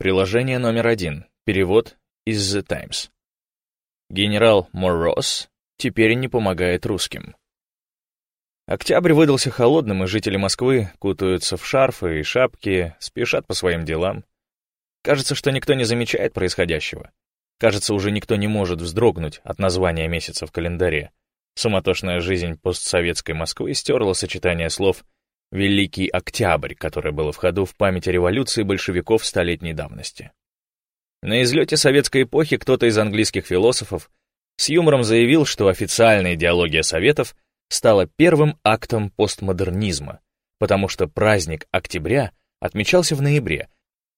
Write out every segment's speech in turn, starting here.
Приложение номер один. Перевод из The Times. Генерал Моррос теперь не помогает русским. Октябрь выдался холодным, и жители Москвы кутаются в шарфы и шапки, спешат по своим делам. Кажется, что никто не замечает происходящего. Кажется, уже никто не может вздрогнуть от названия месяца в календаре. Суматошная жизнь постсоветской Москвы стерла сочетание слов «Великий Октябрь», которое было в ходу в памяти революции большевиков столетней давности. На излете советской эпохи кто-то из английских философов с юмором заявил, что официальная идеология Советов стала первым актом постмодернизма, потому что праздник октября отмечался в ноябре,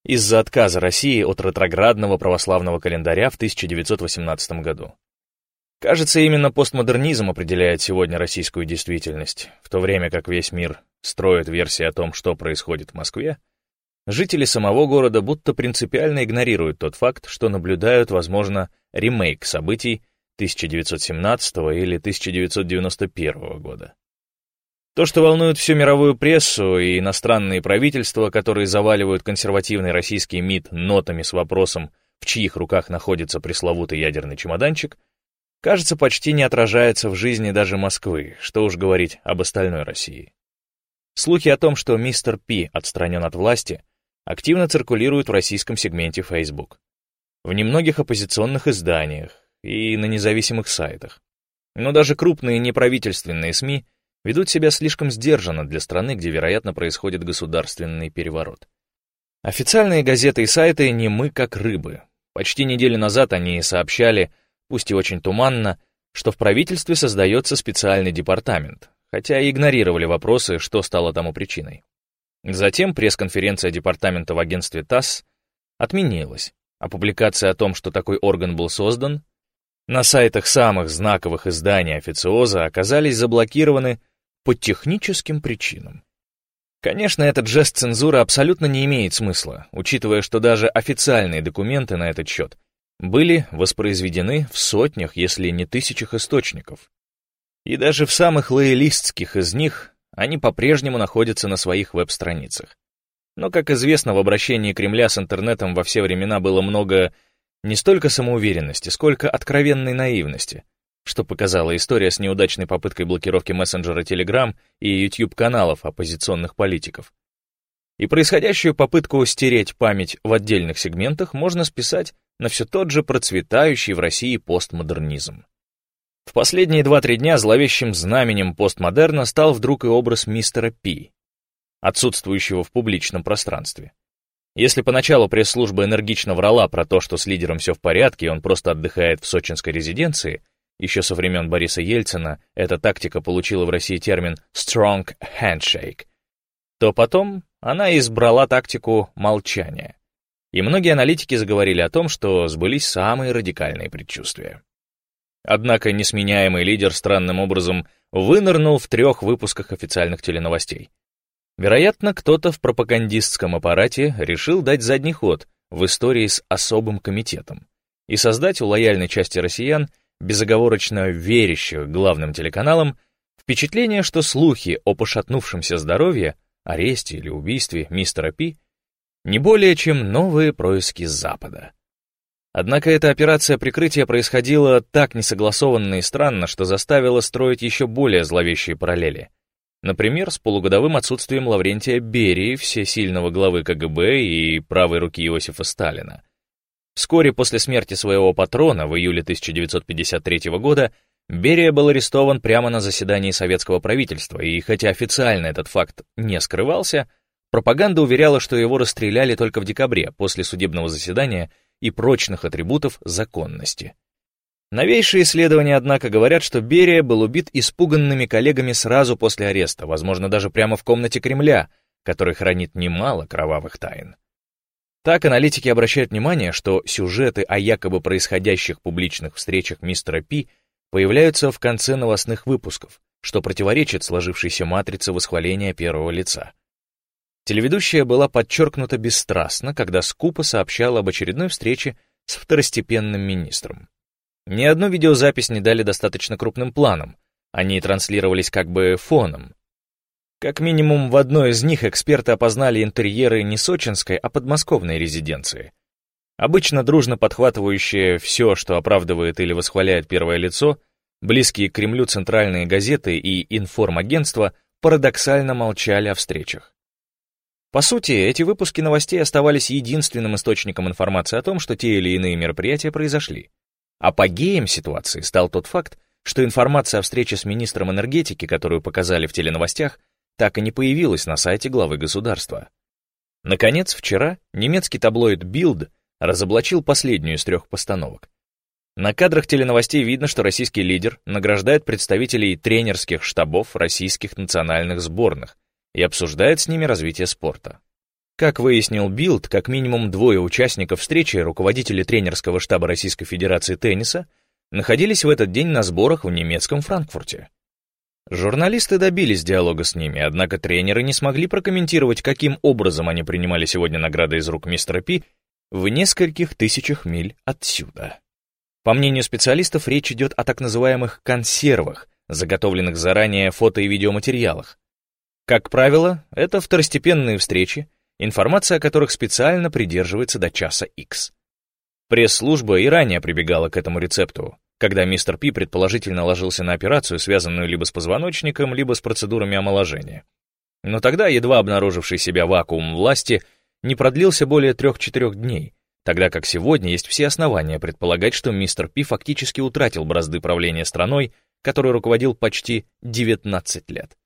из-за отказа России от ретроградного православного календаря в 1918 году. Кажется, именно постмодернизм определяет сегодня российскую действительность, в то время как весь мир строит версии о том, что происходит в Москве, жители самого города будто принципиально игнорируют тот факт, что наблюдают, возможно, ремейк событий 1917 или 1991 года. То, что волнует всю мировую прессу и иностранные правительства, которые заваливают консервативный российский МИД нотами с вопросом, в чьих руках находится пресловутый ядерный чемоданчик — кажется, почти не отражается в жизни даже Москвы, что уж говорить об остальной России. Слухи о том, что мистер Пи отстранен от власти, активно циркулируют в российском сегменте Facebook, в немногих оппозиционных изданиях и на независимых сайтах. Но даже крупные неправительственные СМИ ведут себя слишком сдержанно для страны, где, вероятно, происходит государственный переворот. Официальные газеты и сайты не мы как рыбы. Почти неделю назад они сообщали пусть и очень туманно, что в правительстве создается специальный департамент, хотя и игнорировали вопросы, что стало тому причиной. Затем пресс-конференция департамента в агентстве ТАСС отменилась, а публикация о том, что такой орган был создан, на сайтах самых знаковых изданий официоза оказались заблокированы по техническим причинам. Конечно, этот жест цензуры абсолютно не имеет смысла, учитывая, что даже официальные документы на этот счет были воспроизведены в сотнях, если не тысячах источников. И даже в самых лоялистских из них они по-прежнему находятся на своих веб-страницах. Но, как известно, в обращении Кремля с интернетом во все времена было много не столько самоуверенности, сколько откровенной наивности, что показала история с неудачной попыткой блокировки мессенджера Telegram и YouTube-каналов оппозиционных политиков. И происходящую попытку стереть память в отдельных сегментах можно списать на все тот же процветающий в России постмодернизм. В последние 2-3 дня зловещим знаменем постмодерна стал вдруг и образ мистера Пи, отсутствующего в публичном пространстве. Если поначалу пресс-служба энергично врала про то, что с лидером все в порядке, и он просто отдыхает в сочинской резиденции, еще со времен Бориса Ельцина эта тактика получила в России термин «strong handshake», то потом она избрала тактику молчания. И многие аналитики заговорили о том, что сбылись самые радикальные предчувствия. Однако несменяемый лидер странным образом вынырнул в трех выпусках официальных теленовостей. Вероятно, кто-то в пропагандистском аппарате решил дать задний ход в истории с особым комитетом и создать у лояльной части россиян, безоговорочно верящих главным телеканалам, впечатление, что слухи о пошатнувшемся здоровье, аресте или убийстве мистера Пи не более чем новые происки Запада. Однако эта операция прикрытия происходила так несогласованно и странно, что заставила строить еще более зловещие параллели. Например, с полугодовым отсутствием Лаврентия Берии, всесильного главы КГБ и правой руки Иосифа Сталина. Вскоре после смерти своего патрона в июле 1953 года Берия был арестован прямо на заседании советского правительства, и хотя официально этот факт не скрывался, Пропаганда уверяла, что его расстреляли только в декабре, после судебного заседания и прочных атрибутов законности. Новейшие исследования, однако, говорят, что Берия был убит испуганными коллегами сразу после ареста, возможно, даже прямо в комнате Кремля, который хранит немало кровавых тайн. Так аналитики обращают внимание, что сюжеты о якобы происходящих публичных встречах мистера Пи появляются в конце новостных выпусков, что противоречит сложившейся матрице восхваления первого лица. Телеведущая была подчеркнута бесстрастно, когда скупо сообщала об очередной встрече с второстепенным министром. Ни одну видеозапись не дали достаточно крупным планом, они транслировались как бы фоном. Как минимум в одной из них эксперты опознали интерьеры не сочинской, а подмосковной резиденции. Обычно дружно подхватывающие все, что оправдывает или восхваляет первое лицо, близкие к Кремлю центральные газеты и информагентства парадоксально молчали о встречах. По сути, эти выпуски новостей оставались единственным источником информации о том, что те или иные мероприятия произошли. Апогеем ситуации стал тот факт, что информация о встрече с министром энергетики, которую показали в теленовостях, так и не появилась на сайте главы государства. Наконец, вчера немецкий таблоид Bild разоблачил последнюю из трех постановок. На кадрах теленовостей видно, что российский лидер награждает представителей тренерских штабов российских национальных сборных и обсуждает с ними развитие спорта. Как выяснил Билд, как минимум двое участников встречи, руководители тренерского штаба Российской Федерации тенниса, находились в этот день на сборах в немецком Франкфурте. Журналисты добились диалога с ними, однако тренеры не смогли прокомментировать, каким образом они принимали сегодня награды из рук мистера Пи в нескольких тысячах миль отсюда. По мнению специалистов, речь идет о так называемых консервах, заготовленных заранее фото- и видеоматериалах. Как правило, это второстепенные встречи, информация о которых специально придерживается до часа X. Пресс-служба и ранее прибегала к этому рецепту, когда мистер Пи предположительно ложился на операцию, связанную либо с позвоночником, либо с процедурами омоложения. Но тогда, едва обнаруживший себя вакуум власти, не продлился более трех-четырех дней, тогда как сегодня есть все основания предполагать, что мистер Пи фактически утратил бразды правления страной, которой руководил почти 19 лет.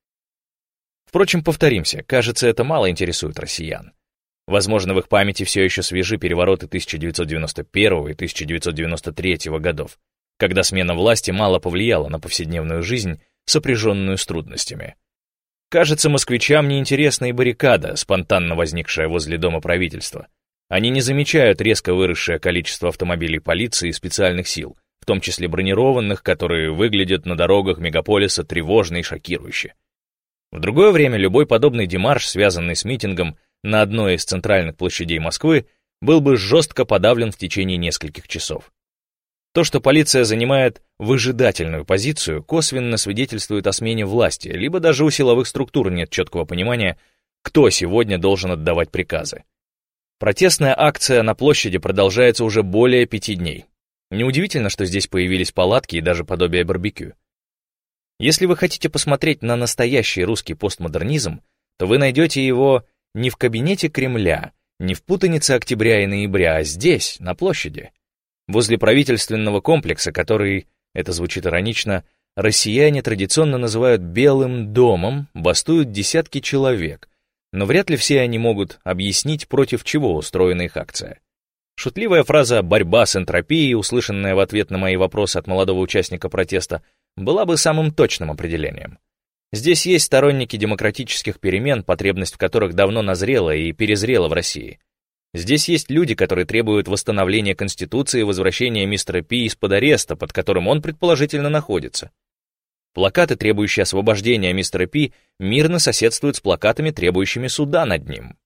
Впрочем, повторимся, кажется, это мало интересует россиян. Возможно, в их памяти все еще свежи перевороты 1991 и 1993 годов, когда смена власти мало повлияла на повседневную жизнь, сопряженную с трудностями. Кажется, москвичам неинтересна и баррикада, спонтанно возникшая возле дома правительства. Они не замечают резко выросшее количество автомобилей полиции и специальных сил, в том числе бронированных, которые выглядят на дорогах мегаполиса тревожно и шокирующе. В другое время любой подобный демарш, связанный с митингом на одной из центральных площадей Москвы, был бы жестко подавлен в течение нескольких часов. То, что полиция занимает выжидательную позицию, косвенно свидетельствует о смене власти, либо даже у силовых структур нет четкого понимания, кто сегодня должен отдавать приказы. Протестная акция на площади продолжается уже более пяти дней. Неудивительно, что здесь появились палатки и даже подобие барбекю. Если вы хотите посмотреть на настоящий русский постмодернизм, то вы найдете его не в кабинете Кремля, не в путанице октября и ноября, а здесь, на площади. Возле правительственного комплекса, который, это звучит иронично, россияне традиционно называют «белым домом», бастуют десятки человек, но вряд ли все они могут объяснить, против чего устроена их акция. Шутливая фраза «борьба с энтропией», услышанная в ответ на мои вопросы от молодого участника протеста, была бы самым точным определением. Здесь есть сторонники демократических перемен, потребность в которых давно назрела и перезрела в России. Здесь есть люди, которые требуют восстановления Конституции и возвращения мистера Пи из-под ареста, под которым он предположительно находится. Плакаты, требующие освобождения мистера Пи, мирно соседствуют с плакатами, требующими суда над ним.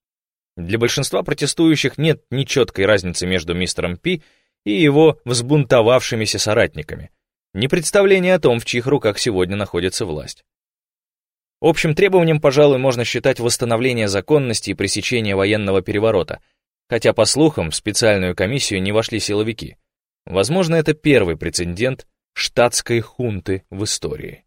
Для большинства протестующих нет ни четкой разницы между мистером Пи и его взбунтовавшимися соратниками, ни представления о том, в чьих руках сегодня находится власть. Общим требованием, пожалуй, можно считать восстановление законности и пресечение военного переворота — хотя, по слухам, в специальную комиссию не вошли силовики. Возможно, это первый прецедент штатской хунты в истории.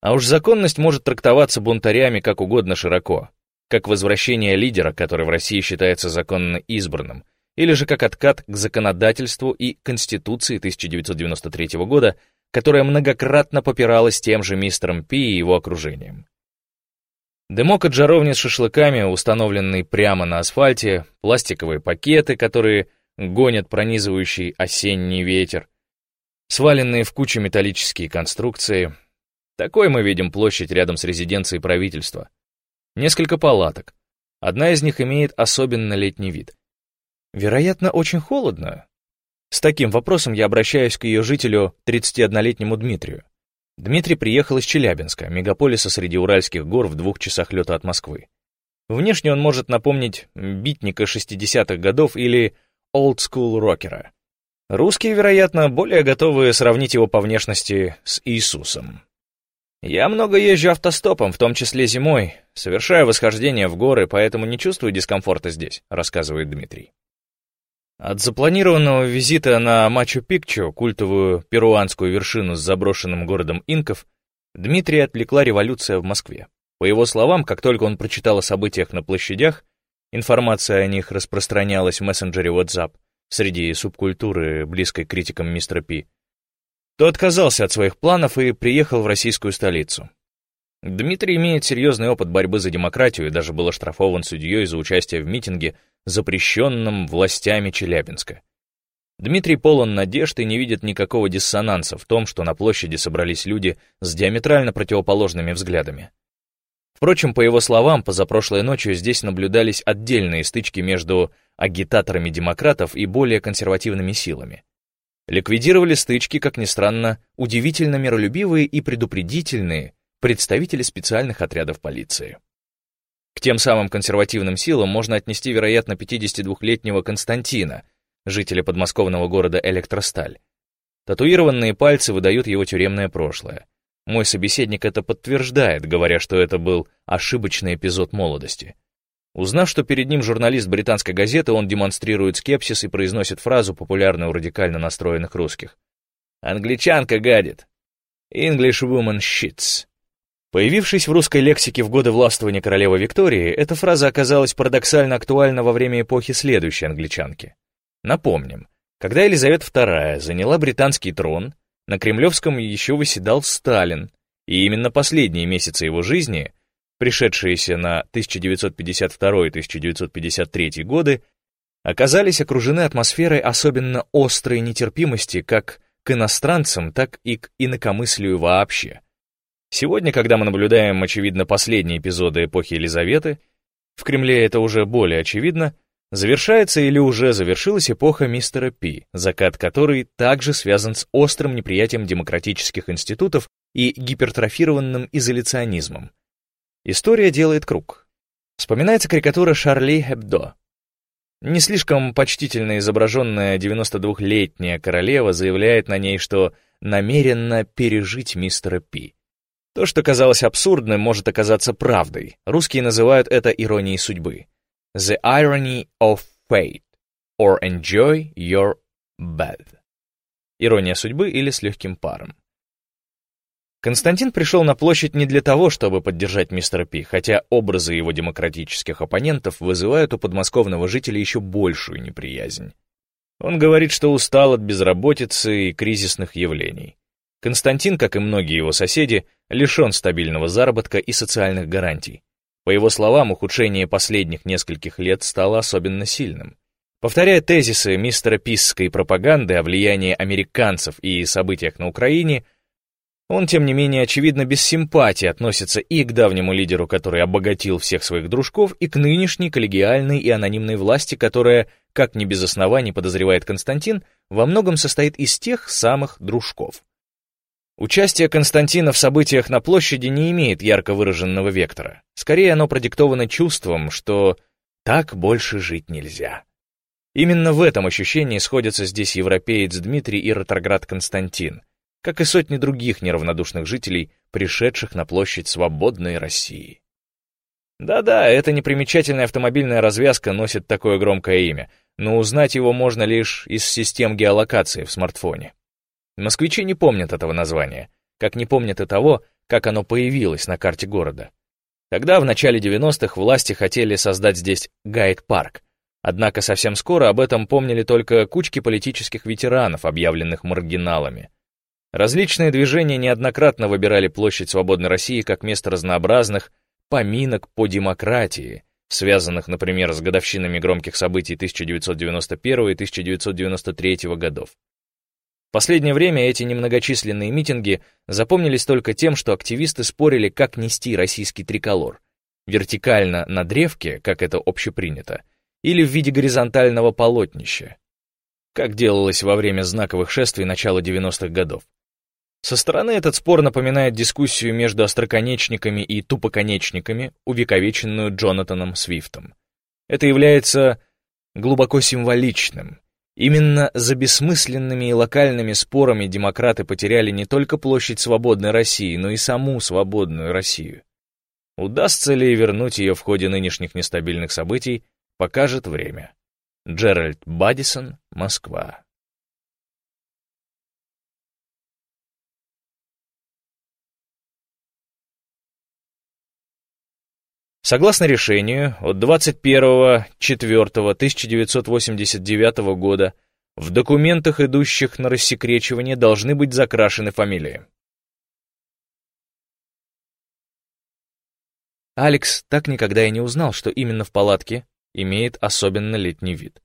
А уж законность может трактоваться бунтарями как угодно широко, как возвращение лидера, который в России считается законно избранным, или же как откат к законодательству и Конституции 1993 года, которая многократно попиралась тем же мистером Пи и его окружением. Дымок от жаровни с шашлыками, установленный прямо на асфальте, пластиковые пакеты, которые гонят пронизывающий осенний ветер, сваленные в кучу металлические конструкции. Такой мы видим площадь рядом с резиденцией правительства. Несколько палаток. Одна из них имеет особенно летний вид. Вероятно, очень холодно. С таким вопросом я обращаюсь к ее жителю, 31-летнему Дмитрию. Дмитрий приехал из Челябинска, мегаполиса среди Уральских гор в двух часах лета от Москвы. Внешне он может напомнить битника 60-х годов или олдскул рокера. Русские, вероятно, более готовы сравнить его по внешности с Иисусом. «Я много езжу автостопом, в том числе зимой. Совершаю восхождение в горы, поэтому не чувствую дискомфорта здесь», — рассказывает Дмитрий. От запланированного визита на Мачу-Пикчу, культовую перуанскую вершину с заброшенным городом инков, Дмитрия отвлекла революция в Москве. По его словам, как только он прочитал о событиях на площадях, информация о них распространялась в мессенджере WhatsApp среди субкультуры, близкой критикам мистера Пи, то отказался от своих планов и приехал в российскую столицу. Дмитрий имеет серьезный опыт борьбы за демократию и даже был оштрафован судьей за участие в митинге, запрещенном властями Челябинска. Дмитрий полон надежд и не видит никакого диссонанса в том, что на площади собрались люди с диаметрально противоположными взглядами. Впрочем, по его словам, позапрошлой ночью здесь наблюдались отдельные стычки между агитаторами демократов и более консервативными силами. Ликвидировали стычки, как ни странно, удивительно миролюбивые и предупредительные представители специальных отрядов полиции. К тем самым консервативным силам можно отнести, вероятно, 52-летнего Константина, жителя подмосковного города Электросталь. Татуированные пальцы выдают его тюремное прошлое. Мой собеседник это подтверждает, говоря, что это был ошибочный эпизод молодости. Узнав, что перед ним журналист британской газеты, он демонстрирует скепсис и произносит фразу, популярную у радикально настроенных русских. «Англичанка гадит. English woman shits». Появившись в русской лексике в годы властвования королевы Виктории, эта фраза оказалась парадоксально актуальна во время эпохи следующей англичанки. Напомним, когда Елизавета II заняла британский трон, на Кремлевском еще выседал Сталин, и именно последние месяцы его жизни пришедшиеся на 1952-1953 годы, оказались окружены атмосферой особенно острой нетерпимости как к иностранцам, так и к инакомыслию вообще. Сегодня, когда мы наблюдаем, очевидно, последние эпизоды эпохи Елизаветы, в Кремле это уже более очевидно, завершается или уже завершилась эпоха мистера Пи, закат которой также связан с острым неприятием демократических институтов и гипертрофированным изоляционизмом, История делает круг. Вспоминается карикатура Шарли Хебдо. Не слишком почтительно изображенная 92-летняя королева заявляет на ней, что намеренно пережить мистера Пи. То, что казалось абсурдным, может оказаться правдой. Русские называют это иронией судьбы. The irony of fate. Or enjoy your bed. Ирония судьбы или с легким паром. Константин пришел на площадь не для того, чтобы поддержать мистера Пи, хотя образы его демократических оппонентов вызывают у подмосковного жителя еще большую неприязнь. Он говорит, что устал от безработицы и кризисных явлений. Константин, как и многие его соседи, лишен стабильного заработка и социальных гарантий. По его словам, ухудшение последних нескольких лет стало особенно сильным. Повторяя тезисы мистера Писской пропаганды о влиянии американцев и событиях на Украине, он, тем не менее, очевидно, без симпатии относится и к давнему лидеру, который обогатил всех своих дружков, и к нынешней коллегиальной и анонимной власти, которая, как не без оснований подозревает Константин, во многом состоит из тех самых дружков. Участие Константина в событиях на площади не имеет ярко выраженного вектора. Скорее, оно продиктовано чувством, что так больше жить нельзя. Именно в этом ощущении сходятся здесь европеец Дмитрий и ретроград Константин, как и сотни других неравнодушных жителей, пришедших на площадь свободной России. Да-да, эта непримечательная автомобильная развязка носит такое громкое имя, но узнать его можно лишь из систем геолокации в смартфоне. Москвичи не помнят этого названия, как не помнят и того, как оно появилось на карте города. Тогда, в начале 90-х, власти хотели создать здесь гайд-парк, однако совсем скоро об этом помнили только кучки политических ветеранов, объявленных маргиналами. Различные движения неоднократно выбирали площадь Свободной России как место разнообразных поминок по демократии, связанных, например, с годовщинами громких событий 1991 и 1993 годов. Последнее время эти немногочисленные митинги запомнились только тем, что активисты спорили, как нести российский триколор. Вертикально на древке, как это общепринято, или в виде горизонтального полотнища, как делалось во время знаковых шествий начала 90-х годов. Со стороны этот спор напоминает дискуссию между остроконечниками и тупоконечниками, увековеченную Джонатаном Свифтом. Это является глубоко символичным, Именно за бессмысленными и локальными спорами демократы потеряли не только площадь свободной России, но и саму свободную Россию. Удастся ли вернуть ее в ходе нынешних нестабильных событий, покажет время. Джеральд Бадисон, Москва. Согласно решению от 21.04.1989 года, в документах, идущих на рассекречивание, должны быть закрашены фамилии. Алекс так никогда и не узнал, что именно в палатке имеет особенно летний вид.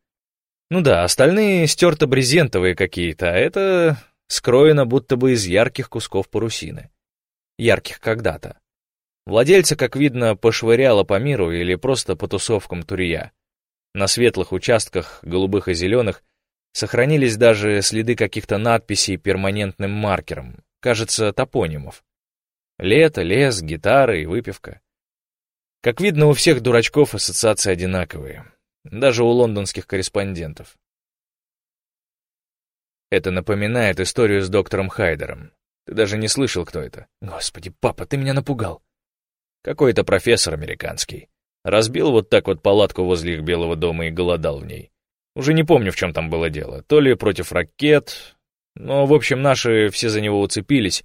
Ну да, остальные стерто-брезентовые какие-то, а это скроено будто бы из ярких кусков парусины. Ярких когда-то. Владельца, как видно, пошвыряло по миру или просто по тусовкам турья. На светлых участках, голубых и зеленых, сохранились даже следы каких-то надписей перманентным маркером, кажется, топонимов. Лето, лес, гитары и выпивка. Как видно, у всех дурачков ассоциации одинаковые, даже у лондонских корреспондентов. Это напоминает историю с доктором Хайдером. Ты даже не слышал, кто это. Господи, папа, ты меня напугал. Какой-то профессор американский. Разбил вот так вот палатку возле их Белого дома и голодал в ней. Уже не помню, в чем там было дело. То ли против ракет, но, в общем, наши все за него уцепились.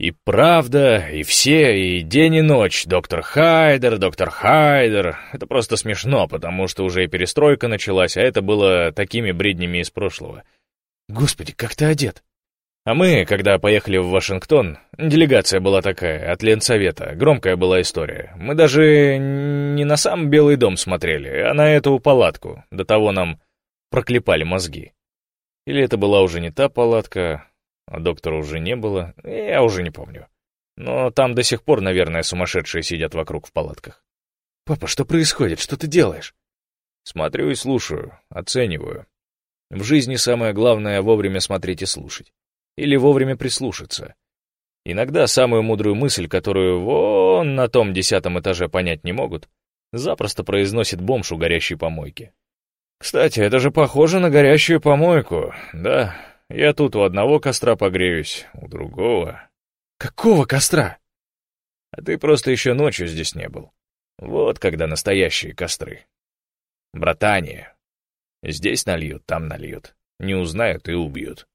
И правда, и все, и день и ночь. Доктор Хайдер, доктор Хайдер. Это просто смешно, потому что уже и перестройка началась, а это было такими бреднями из прошлого. Господи, как ты одет? А мы, когда поехали в Вашингтон, делегация была такая, от Ленсовета, громкая была история. Мы даже не на сам Белый дом смотрели, а на эту палатку. До того нам проклепали мозги. Или это была уже не та палатка, а доктора уже не было, я уже не помню. Но там до сих пор, наверное, сумасшедшие сидят вокруг в палатках. «Папа, что происходит? Что ты делаешь?» Смотрю и слушаю, оцениваю. В жизни самое главное — вовремя смотреть и слушать или вовремя прислушаться. Иногда самую мудрую мысль, которую вон на том десятом этаже понять не могут, запросто произносит бомж у горящей помойки. Кстати, это же похоже на горящую помойку. Да, я тут у одного костра погреюсь, у другого. Какого костра? А ты просто еще ночью здесь не был. Вот когда настоящие костры. Братание. Здесь нальют, там нальют. Не узнают и убьют.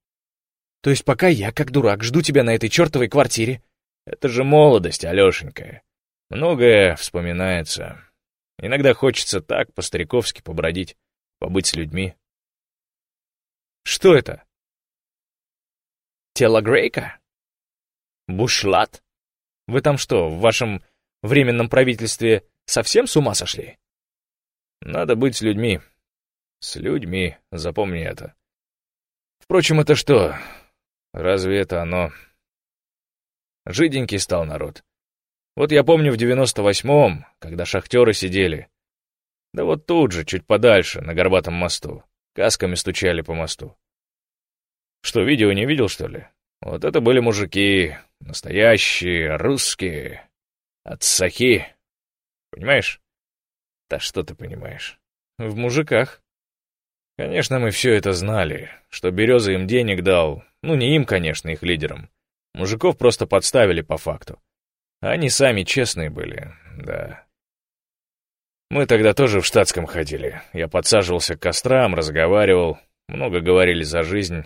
То есть пока я, как дурак, жду тебя на этой чертовой квартире? Это же молодость, Алешенька. Многое вспоминается. Иногда хочется так по-стариковски побродить, побыть с людьми. Что это? Телогрейка? Бушлат? Вы там что, в вашем временном правительстве совсем с ума сошли? Надо быть с людьми. С людьми, запомни это. Впрочем, это что, Разве это оно? Жиденький стал народ. Вот я помню в девяносто восьмом, когда шахтеры сидели. Да вот тут же, чуть подальше, на горбатом мосту. Касками стучали по мосту. Что, видео не видел, что ли? Вот это были мужики, настоящие, русские, отсахи. Понимаешь? Да что ты понимаешь? В мужиках. Конечно, мы все это знали, что Береза им денег дал, ну не им, конечно, их лидерам. Мужиков просто подставили по факту. Они сами честные были, да. Мы тогда тоже в штатском ходили. Я подсаживался к кострам, разговаривал, много говорили за жизнь.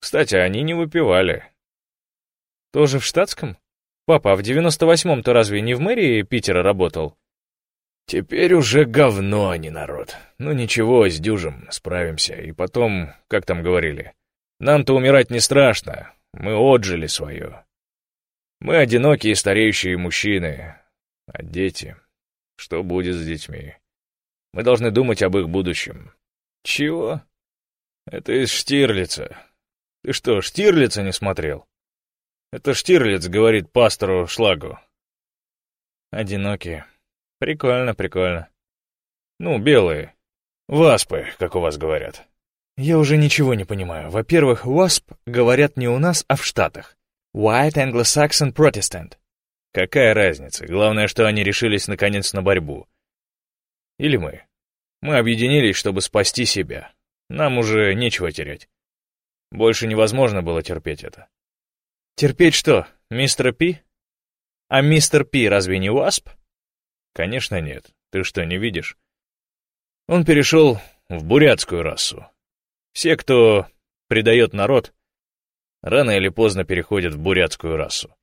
Кстати, они не выпивали. Тоже в штатском? Папа, а в девяносто восьмом то разве не в мэрии Питера работал? Теперь уже говно, а не народ. Ну ничего, с дюжем справимся. И потом, как там говорили, нам-то умирать не страшно, мы отжили свое. Мы одинокие стареющие мужчины, а дети... Что будет с детьми? Мы должны думать об их будущем. Чего? Это из Штирлица. Ты что, Штирлица не смотрел? Это Штирлиц говорит пастору Шлагу. Одинокие. Прикольно, прикольно. Ну, белые. Васпы, как у вас говорят. Я уже ничего не понимаю. Во-первых, WASP говорят не у нас, а в Штатах. White Anglo-Saxon Protestant. Какая разница? Главное, что они решились наконец на борьбу. Или мы. Мы объединились, чтобы спасти себя. Нам уже нечего терять. Больше невозможно было терпеть это. Терпеть что, мистер Пи? А мистер Пи разве не Уасп? Конечно нет. Ты что, не видишь? Он перешел в бурятскую расу. Все, кто предает народ, рано или поздно переходят в бурятскую расу.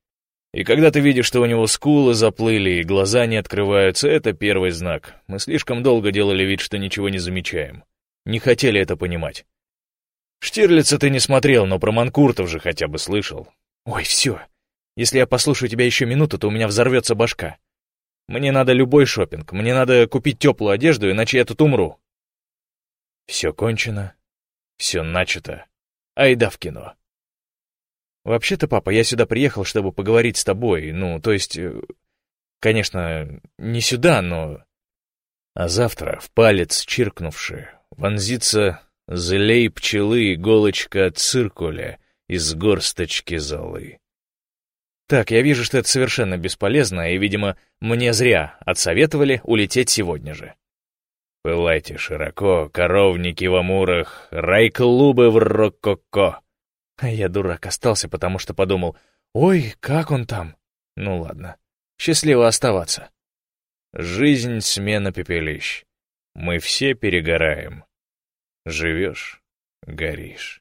И когда ты видишь, что у него скулы заплыли и глаза не открываются, это первый знак. Мы слишком долго делали вид, что ничего не замечаем. Не хотели это понимать. Штирлица ты не смотрел, но про Манкуртов же хотя бы слышал. Ой, все. Если я послушаю тебя еще минуту, то у меня взорвется башка. Мне надо любой шопинг, мне надо купить теплую одежду, иначе я тут умру. Все кончено, все начато. Айда в кино. Вообще-то, папа, я сюда приехал, чтобы поговорить с тобой. Ну, то есть, э, конечно, не сюда, но... А завтра, в палец чиркнувши, вонзится злей пчелы иголочка циркуля из горсточки золы. Так, я вижу, что это совершенно бесполезно, и, видимо, мне зря отсоветовали улететь сегодня же. Пылайте широко, коровники в амурах, рай-клубы в рококо. А я дурак остался, потому что подумал, ой, как он там? Ну ладно, счастливо оставаться. Жизнь — смена пепелищ. Мы все перегораем. Живешь — горишь.